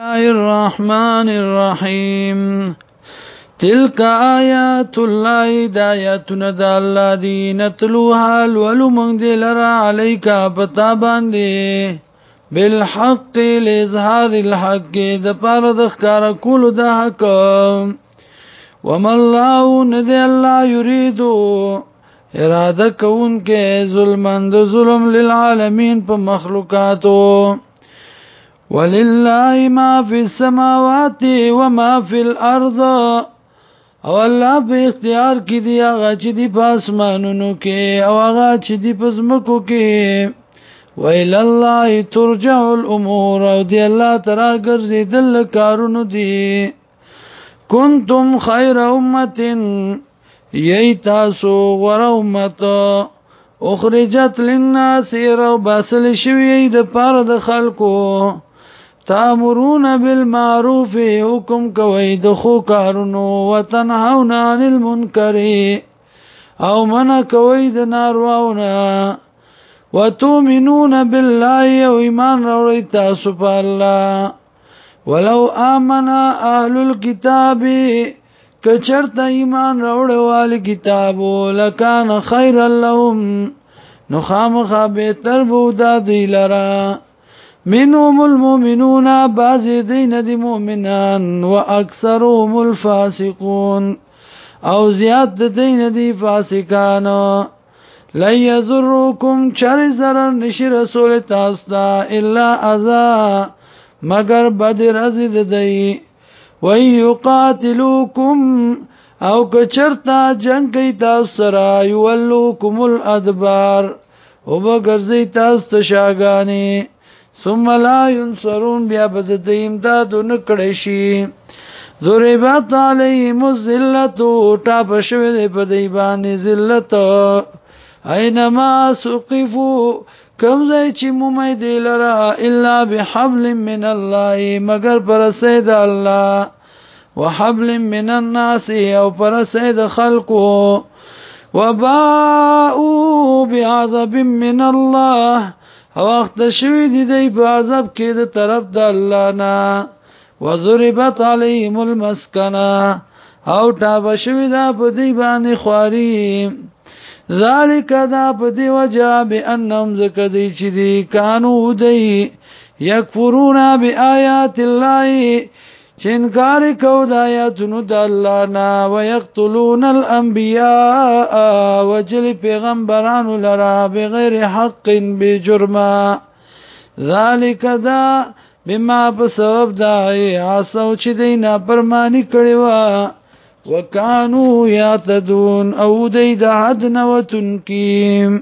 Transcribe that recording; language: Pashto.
الله الرحمن الرحيم تلك آيات الله هدايتنا د الله دي نتلوها الولو من دي لرا عليك بطابان دي بالحق لإظهار الحق د پاردخ كارا ښکارا کول حق وما الله ندي الله يريد اراده كونك ظلمان ظلم ظلم للعالمين پا مخلوقاتو ولله ما فی السماوات و ما فی الارض او الله په اختیار کې دی هغه چې دی په اسمانونو کې او هغه چې دی په زمکو کې ویل الله ترجع الامور او دی الله ترا ګرځیدل کارونو دی کنتم خیر امه یی تاسو غره امته اخرجت للناس رو باسل شوی د پاره د خلکو تامرون بالمعروف حکم کوي د خو کارونو وتنهون عن المنکر او منع کوي د نارواونه وتؤمنون بالله او ایمان راوړی تاسو په الله ولو آمن اهل الكتاب کچرته ایمان راوړوال کتابو لکان خیر لهم نو خامخا به تر بودا دی لرا منهم المؤمنون بعض دين دي مؤمنان و الفاسقون او زياد دين دي فاسقان لن يزروكم چر زرر نشي رسول تاستا الا ازا مگر بد رزد دي و يقاتلوكم او کچرتا جنگ تاسترا يولوكم الادبار او بگرزی تاست شاگانی ثم لا ينصرون بیا به د امداد نه کړی شي ذریبات علیهم الذلت ټا بشوي د پدې باندې ذلت اينما سقفو کم ځای چې مومې دی لرا الا بحبل من الله مگر پر سید الله وحبل من الناس او پر سید خلقو وباءوا بعذاب من الله وخت شوی دی دی په عذاب کې د طرف د الله نه وضربت علیهم المسکنه او ټاب شوی دا په دی باندې خواري ذالک دا په دی وجا به انم زکه دی چې دی قانون دی یکفرون بآیات الله چې انکار کو د آیاتونو د الله نه ويقتلون الانبیاء وجل پیغمبرانو لرا بغیر حق بجرما ذالک دا بما په سبب دا عاصو چې دې نه پرمانی کړی و وکانو یاتدون او دې د حد نوتن کیم